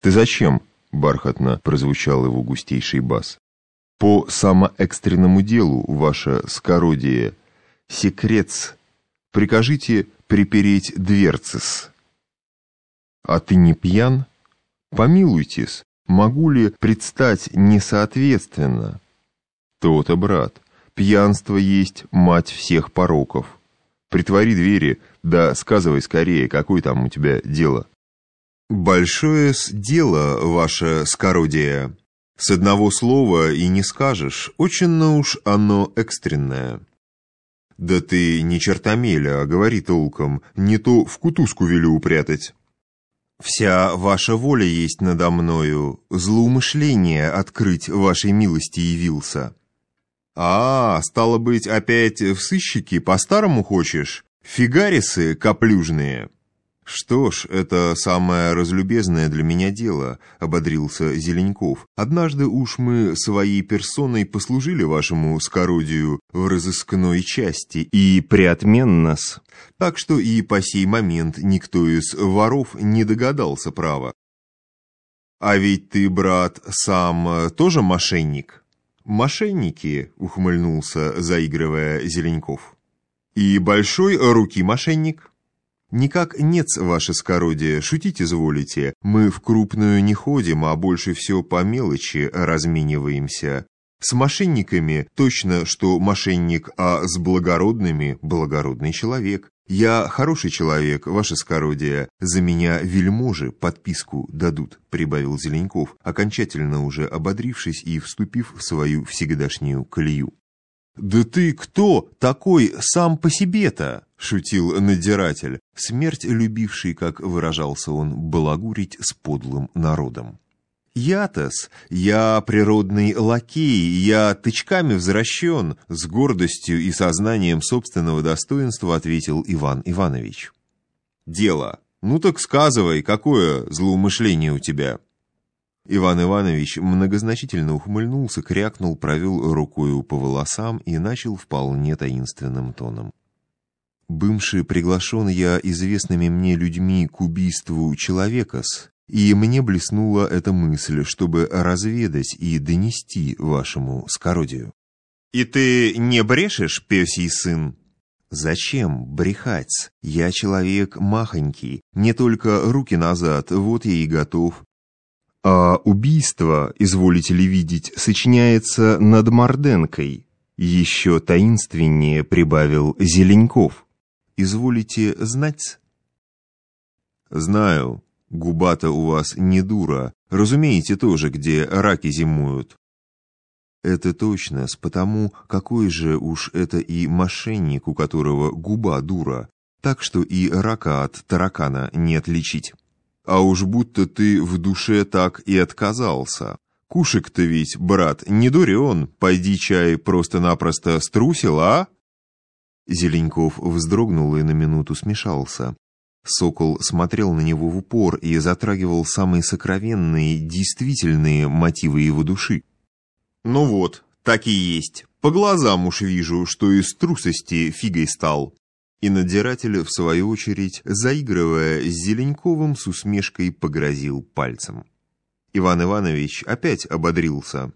«Ты зачем?» — бархатно прозвучал его густейший бас. «По самоэкстренному делу, ваше скородие, секрец, прикажите припереть дверцес». «А ты не пьян? Помилуйтесь, могу ли предстать несоответственно?» «То-то, брат, пьянство есть мать всех пороков. Притвори двери, да сказывай скорее, какое там у тебя дело». «Большое дело, ваше скородие. С одного слова и не скажешь, очень уж оно экстренное». «Да ты не чертомеля, а говори толком, не то в кутузку велю упрятать». «Вся ваша воля есть надо мною, злоумышление открыть вашей милости явился». «А, стало быть, опять в сыщики по-старому хочешь? Фигарисы каплюжные?» «Что ж, это самое разлюбезное для меня дело», — ободрился Зеленьков. «Однажды уж мы своей персоной послужили вашему скородию в разыскной части и приотмен нас, так что и по сей момент никто из воров не догадался права». «А ведь ты, брат, сам тоже мошенник?» «Мошенники», — ухмыльнулся, заигрывая Зеленьков. «И большой руки мошенник?» «Никак нет, ваше скородие, шутить изволите. Мы в крупную не ходим, а больше все по мелочи размениваемся. С мошенниками точно, что мошенник, а с благородными – благородный человек. Я хороший человек, ваше скородие. За меня вельможи подписку дадут», – прибавил Зеленков, окончательно уже ободрившись и вступив в свою всегдашнюю колею. «Да ты кто такой сам по себе-то?» — шутил надзиратель, смерть любивший, как выражался он, балагурить с подлым народом. «Я-тос, я природный лакей, я тычками возвращен», — с гордостью и сознанием собственного достоинства ответил Иван Иванович. «Дело. Ну так сказывай, какое злоумышление у тебя?» Иван Иванович многозначительно ухмыльнулся, крякнул, провел рукою по волосам и начал вполне таинственным тоном. «Бывший приглашен я известными мне людьми к убийству человека-с, и мне блеснула эта мысль, чтобы разведать и донести вашему скородию». «И ты не брешешь, пёсий сын?» «Зачем брехать? Я человек махонький, не только руки назад, вот я и готов. А убийство, изволите ли видеть, сочиняется над Морденкой. Еще таинственнее прибавил Зеленьков. Изволите знать? Знаю. Губа-то у вас не дура. Разумеете тоже, где раки зимуют. Это точно, с потому какой же уж это и мошенник, у которого губа дура, так что и рака от таракана не отличить. А уж будто ты в душе так и отказался. Кушек-то ведь, брат, не дурен, пойди чай просто-напросто струсил, а?» Зеленьков вздрогнул и на минуту смешался. Сокол смотрел на него в упор и затрагивал самые сокровенные, действительные мотивы его души. «Ну вот, так и есть. По глазам уж вижу, что из трусости фигой стал. И надзиратель, в свою очередь, заигрывая с Зеленьковым, с усмешкой погрозил пальцем. Иван Иванович опять ободрился.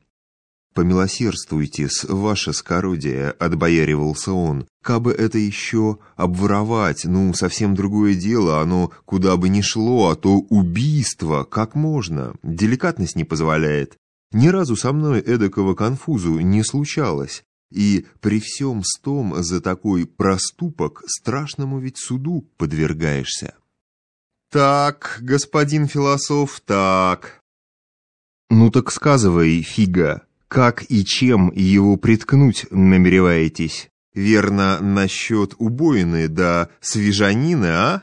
«Помилосердствуйте-с, ваше скородие», — отбояривался он. «Кабы это еще обворовать, ну, совсем другое дело, оно куда бы ни шло, а то убийство, как можно, деликатность не позволяет. Ни разу со мной эдакого конфузу не случалось, и при всем стом за такой проступок страшному ведь суду подвергаешься. Так, господин философ, так. Ну так сказывай, фига, как и чем его приткнуть намереваетесь? Верно, насчет убоины да свежанины, а?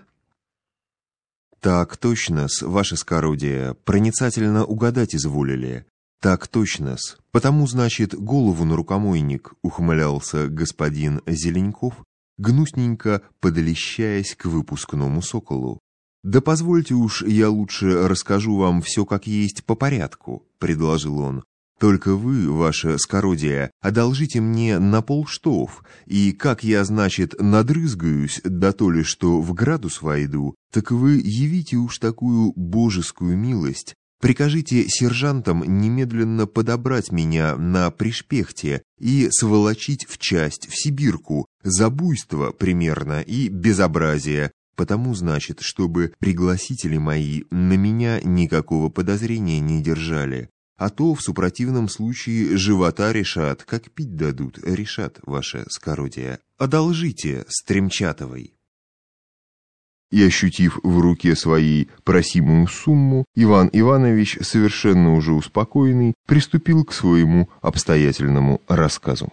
Так точно, с ваше скородие, проницательно угадать изволили. «Так точно-с. Потому, значит, голову на рукомойник», — ухмылялся господин Зеленьков, гнусненько подлещаясь к выпускному соколу. «Да позвольте уж я лучше расскажу вам все как есть по порядку», — предложил он. «Только вы, ваше скородие, одолжите мне на полштов, и как я, значит, надрызгаюсь, да то ли что в градус войду, так вы явите уж такую божескую милость, Прикажите сержантам немедленно подобрать меня на пришпехте и сволочить в часть, в Сибирку, за буйство примерно и безобразие, потому, значит, чтобы пригласители мои на меня никакого подозрения не держали. А то в супротивном случае живота решат, как пить дадут, решат ваше скородие. Одолжите Стремчатовой и, ощутив в руке своей просимую сумму, Иван Иванович, совершенно уже успокоенный, приступил к своему обстоятельному рассказу.